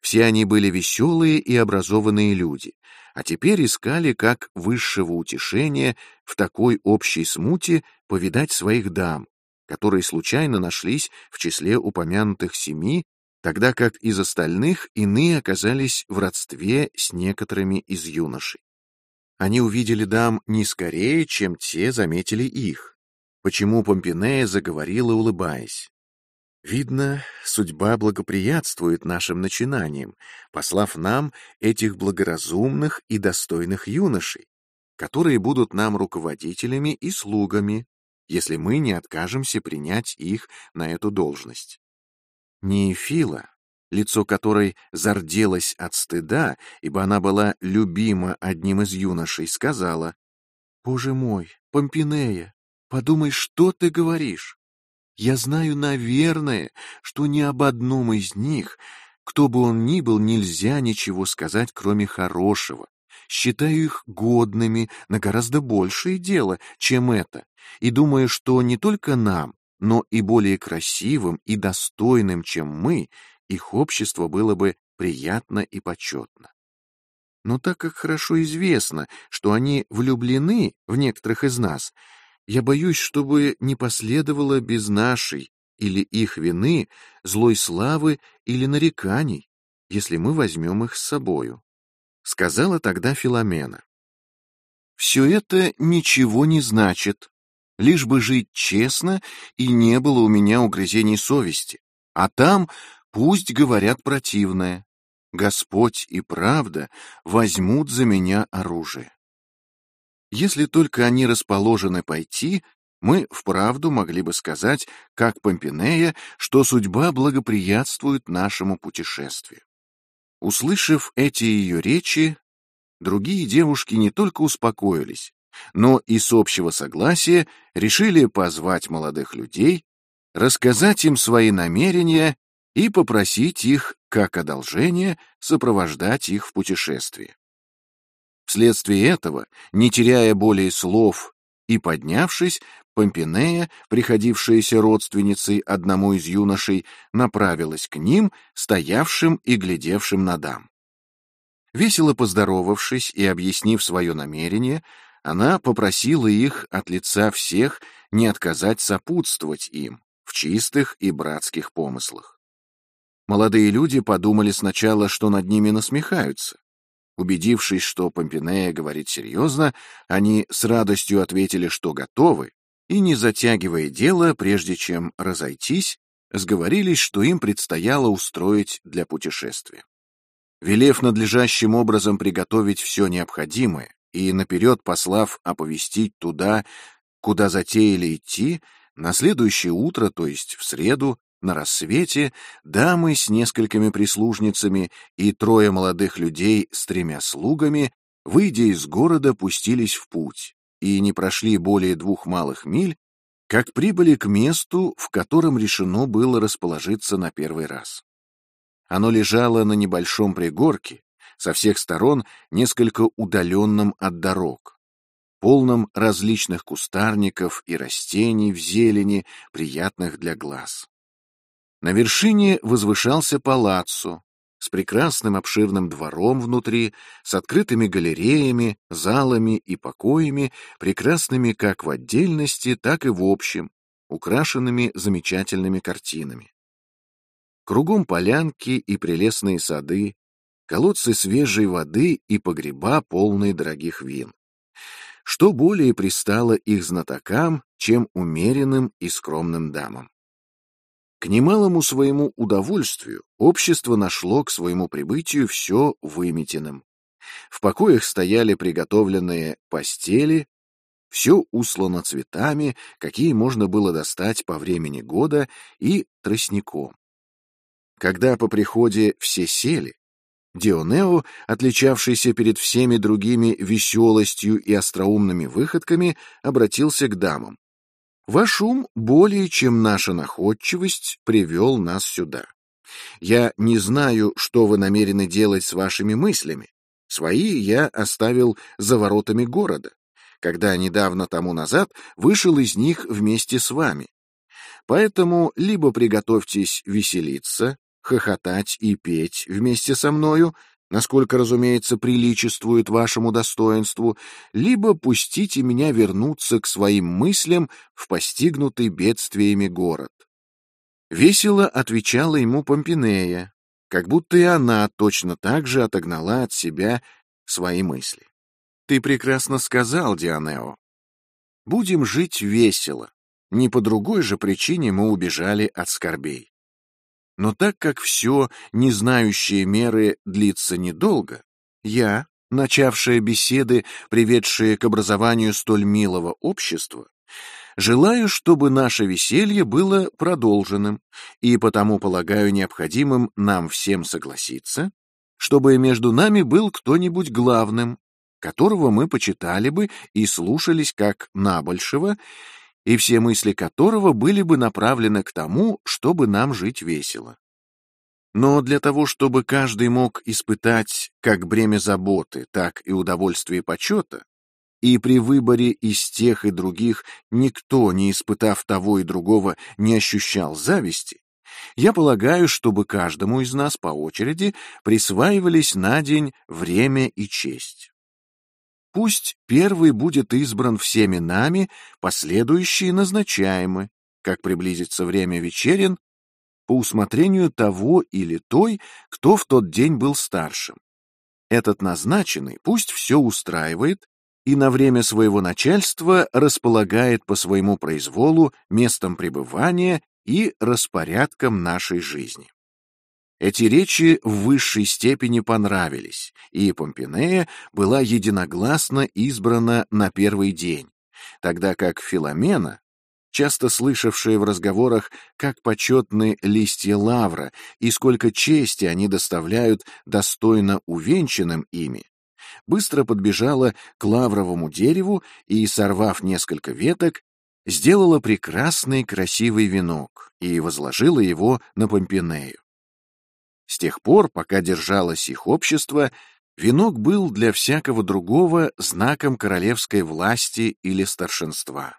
Все они были веселые и образованные люди, а теперь искали как высшего утешения в такой общей смуте повидать своих дам, которые случайно нашлись в числе упомянутых семи, тогда как из остальных иные оказались в родстве с некоторыми из юношей. Они увидели дам не скорее, чем те заметили их почему Помпинея заговорила, улыбаясь. Видно, судьба благоприятствует нашим начинаниям, послав нам этих благоразумных и достойных юношей, которые будут нам руководителями и слугами, если мы не откажемся принять их на эту должность. Неефила, лицо которой зарделось от стыда, ибо она была любима одним из юношей, сказала, «Боже мой, Помпинея, Подумай, что ты говоришь. Я знаю, наверное, что ни об одном из них, кто бы он ни был, нельзя ничего сказать, кроме хорошего. Считаю их годными на гораздо большее дело, чем это, и думаю, что не только нам, но и более красивым и достойным, чем мы, их общество было бы приятно и почетно. Но так как хорошо известно, что они влюблены в некоторых из нас, я боюсь, чтобы не последовало без нашей или их вины злой славы или нареканий, если мы возьмем их с собою. Сказала тогда Филомена. Все это ничего не значит, лишь бы жить честно и не было у меня угрызений совести, а там пусть говорят противное. Господь и правда возьмут за меня оружие. Если только они расположены пойти, мы вправду могли бы сказать, как Помпинея, что судьба благоприятствует нашему путешествию. Услышав эти ее речи, другие девушки не только успокоились, но и с общего согласия решили позвать молодых людей, рассказать им свои намерения и попросить их, как одолжение, сопровождать их в путешествии. Вследствие этого, не теряя более слов и поднявшись, Помпинея, приходившаяся родственницей одному из юношей, направилась к ним, стоявшим и глядевшим на дам. Весело поздоровавшись и объяснив свое намерение, она попросила их от лица всех не отказать сопутствовать им в чистых и братских помыслах. Молодые люди подумали сначала, что над ними насмехаются. Убедившись, что Помпинея говорит серьезно, они с радостью ответили, что готовы, и, не затягивая дело, прежде чем разойтись, сговорились, что им предстояло устроить для путешествия. Велев надлежащим образом приготовить все необходимое и наперед послав оповестить туда, куда затеяли идти, на следующее утро, то есть в среду, на рассвете, дамы с несколькими прислужницами и трое молодых людей с тремя слугами, выйдя из города, пустились в путь и не прошли более двух малых миль, как прибыли к месту, в котором решено было расположиться на первый раз. Оно лежало на небольшом пригорке, со всех сторон несколько удаленном от дорог, полном различных кустарников и растений в зелени, приятных для глаз. На вершине возвышался палаццо, с прекрасным обширным двором внутри, с открытыми галереями, залами и покоями, прекрасными как в отдельности, так и в общем, украшенными замечательными картинами. Кругом полянки и прелестные сады, колодцы свежей воды и погреба, полные дорогих вин. Что более пристало их знатокам, чем умеренным и скромным дамам. К немалому своему удовольствию общество нашло к своему прибытию все выметенным. В покоях стояли приготовленные постели, все услано цветами, какие можно было достать по времени года, и тростником. Когда по приходе все сели, Дионео, отличавшийся перед всеми другими веселостью и остроумными выходками, обратился к дамам. Ваш ум более, чем наша находчивость, привел нас сюда. Я не знаю, что вы намерены делать с вашими мыслями. Свои я оставил за воротами города, когда недавно тому назад вышел из них вместе с вами. Поэтому либо приготовьтесь веселиться, хохотать и петь вместе со мною, насколько, разумеется, приличествует вашему достоинству, либо пустите меня вернуться к своим мыслям в постигнутый бедствиями город. Весело отвечала ему Помпинея, как будто и она точно так же отогнала от себя свои мысли. Ты прекрасно сказал, Дионео. Будем жить весело. Не по другой же причине мы убежали от скорбей. Но так как все, не знающие меры, длится недолго, я, начавшая беседы, приведшие к образованию столь милого общества, желаю, чтобы наше веселье было продолженным, и потому полагаю необходимым нам всем согласиться, чтобы между нами был кто-нибудь главным, которого мы почитали бы и слушались как набольшего, и все мысли которого были бы направлены к тому, чтобы нам жить весело. Но для того, чтобы каждый мог испытать как бремя заботы, так и удовольствие почета, и при выборе из тех и других никто, не испытав того и другого, не ощущал зависти, я полагаю, чтобы каждому из нас по очереди присваивались на день время и честь. Пусть первый будет избран всеми нами, последующие назначаемы, как приблизится время вечерин, по усмотрению того или той, кто в тот день был старшим. Этот назначенный пусть все устраивает и на время своего начальства располагает по своему произволу местом пребывания и распорядком нашей жизни. Эти речи в высшей степени понравились, и Помпинея была единогласно избрана на первый день, тогда как Филомена, часто слышавшая в разговорах, как почетны листья лавра и сколько чести они доставляют достойно увенчанным ими, быстро подбежала к лавровому дереву и, сорвав несколько веток, сделала прекрасный красивый венок и возложила его на Помпинею. С тех пор, пока держалось их общество, венок был для всякого другого знаком королевской власти или старшинства.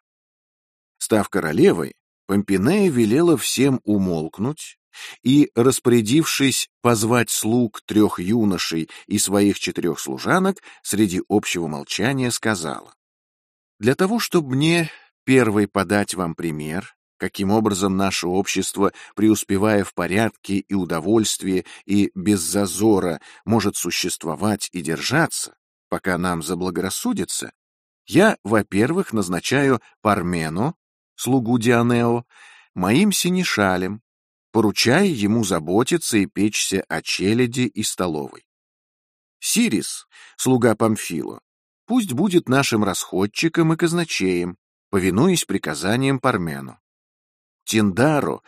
Став королевой, Помпинея велела всем умолкнуть и, распорядившись позвать слуг трех юношей и своих четырех служанок, среди общего молчания сказала, Для того, чтобы мне первой подать вам пример, каким образом наше общество, преуспевая в порядке и удовольствии и без зазора, может существовать и держаться, пока нам заблагорассудится, я, во-первых, назначаю Пармену, слугу Дионео, моим синешалем, поручая ему заботиться и печься о челяди и столовой. Сирис, слуга Памфила, пусть будет нашим расходчиком и казначеем, повинуясь приказаниям Пармену. Тиндаро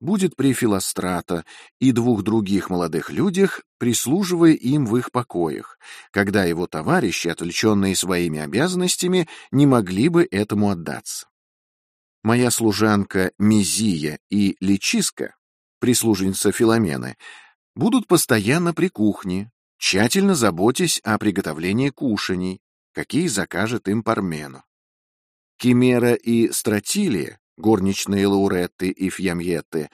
будет при Филострата и двух других молодых людях, прислуживая им в их покоях, когда его товарищи, отвлеченные своими обязанностями, не могли бы этому отдаться. Моя служанка Мизия и Личиска, прислужница Филомены, будут постоянно при кухне, тщательно заботясь о приготовлении кушаний, какие закажет им Пармену. Кимера и Стратилия горничные Лауретты и Фьямьетты,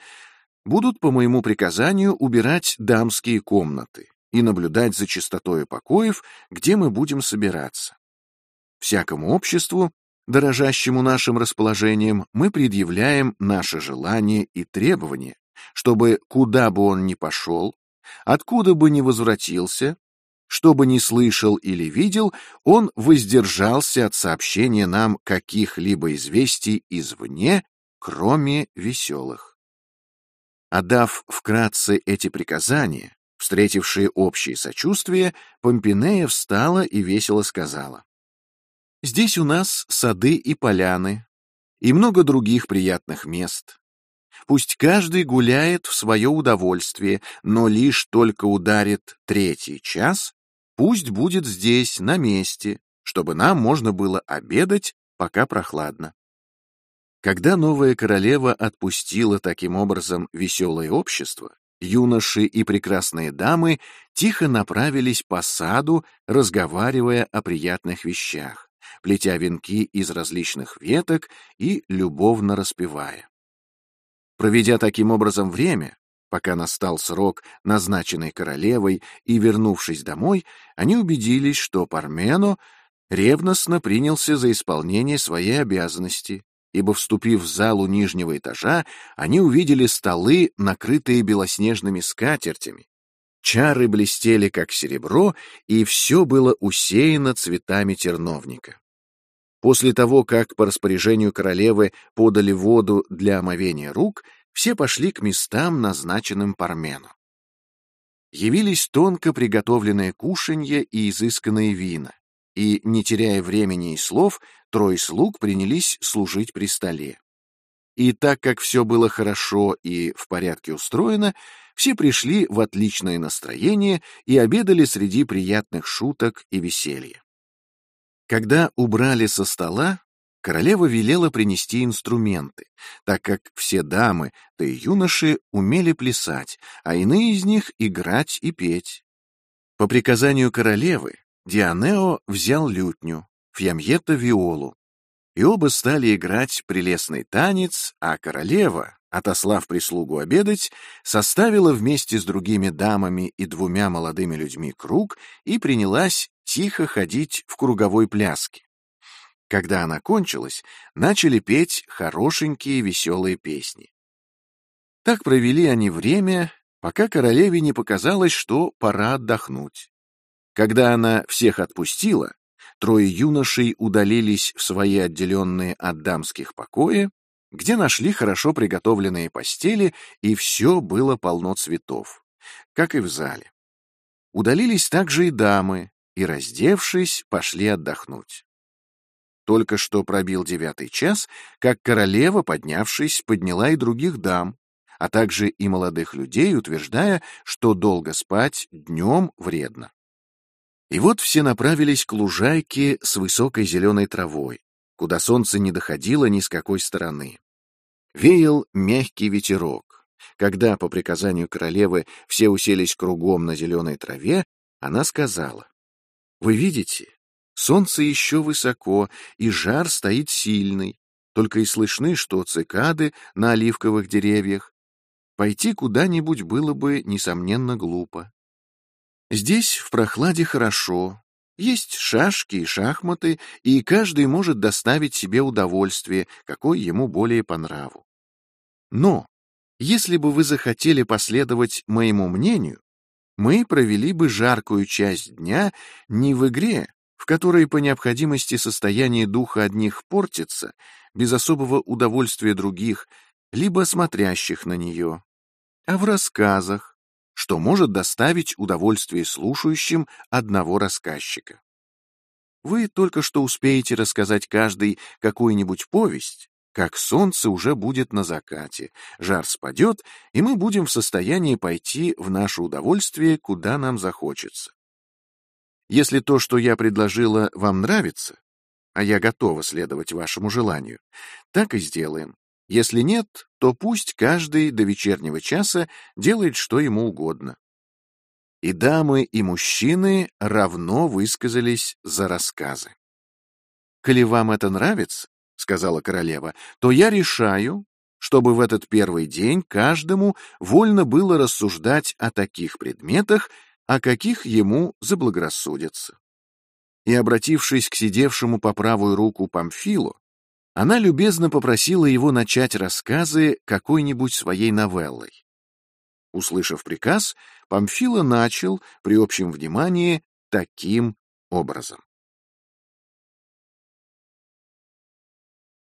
будут по моему приказанию убирать дамские комнаты и наблюдать за чистотой покоев, где мы будем собираться. Всякому обществу, дорожащему нашим расположением, мы предъявляем наши желания и требования, чтобы куда бы он ни пошел, откуда бы ни возвратился, что бы ни слышал или видел, он воздержался от сообщения нам каких-либо известий извне, кроме веселых. Отдав вкратце эти приказания, встретившие общее сочувствие, Помпинея встала и весело сказала. «Здесь у нас сады и поляны, и много других приятных мест. Пусть каждый гуляет в свое удовольствие, но лишь только ударит третий час, Пусть будет здесь, на месте, чтобы нам можно было обедать, пока прохладно. Когда новая королева отпустила таким образом веселое общество, юноши и прекрасные дамы тихо направились по саду, разговаривая о приятных вещах, плетя венки из различных веток и любовно распевая. Проведя таким образом время, Пока настал срок, назначенный королевой, и, вернувшись домой, они убедились, что Пармено ревностно принялся за исполнение своей обязанности, ибо, вступив в залу нижнего этажа, они увидели столы, накрытые белоснежными скатертями. Чары блестели, как серебро, и все было усеяно цветами терновника. После того, как по распоряжению королевы подали воду для омовения рук, все пошли к местам, назначенным Пармену. Явились тонко приготовленные кушанья и изысканные вина, и, не теряя времени и слов, трое слуг принялись служить при столе. И так как все было хорошо и в порядке устроено, все пришли в отличное настроение и обедали среди приятных шуток и веселья. Когда убрали со стола, королева велела принести инструменты, так как все дамы, да и юноши умели плясать, а иные из них играть и петь. По приказанию королевы Дионео взял лютню, Фьямьетта — виолу, и оба стали играть прелестный танец, а королева, отослав прислугу обедать, составила вместе с другими дамами и двумя молодыми людьми круг и принялась тихо ходить в круговой пляске. Когда она кончилась, начали петь хорошенькие веселые песни. Так провели они время, пока королеве не показалось, что пора отдохнуть. Когда она всех отпустила, трое юношей удалились в свои отделенные от дамских покои, где нашли хорошо приготовленные постели, и все было полно цветов, как и в зале. Удалились также и дамы, и, раздевшись, пошли отдохнуть. Только что пробил девятый час, как королева, поднявшись, подняла и других дам, а также и молодых людей, утверждая, что долго спать днем вредно. И вот все направились к лужайке с высокой зеленой травой, куда солнце не доходило ни с какой стороны. Веял мягкий ветерок. Когда, по приказанию королевы, все уселись кругом на зеленой траве, она сказала, «Вы видите, Солнце еще высоко, и жар стоит сильный. Только и слышны, что цикады на оливковых деревьях. Пойти куда-нибудь было бы, несомненно, глупо. Здесь в прохладе хорошо, Есть шашки и шахматы, и каждый может доставить себе удовольствие, какое ему более по нраву. Но, если бы вы захотели последовать моему мнению, мы провели бы жаркую часть дня не в игре, которой по необходимости состояние духа одних портится, без особого удовольствия других, либо смотрящих на нее, а в рассказах, что может доставить удовольствие слушающим одного рассказчика. Вы только что успеете рассказать каждый какую-нибудь повесть, как солнце уже будет на закате, жар спадет, и мы будем в состоянии пойти в наше удовольствие, куда нам захочется. Если то, что я предложила, вам нравится, а я готова следовать вашему желанию, так и сделаем. Если нет, то пусть каждый до вечернего часа делает, что ему угодно. И дамы, и мужчины равно высказались за рассказы. «Коли вам это нравится, — сказала королева, — то я решаю, чтобы в этот первый день каждому вольно было рассуждать о таких предметах, о каких ему заблагорассудится. И, обратившись к сидевшему по правую руку Памфилу, она любезно попросила его начать рассказы какой-нибудь своей новеллой. Услышав приказ, Памфила начал при общем внимании таким образом.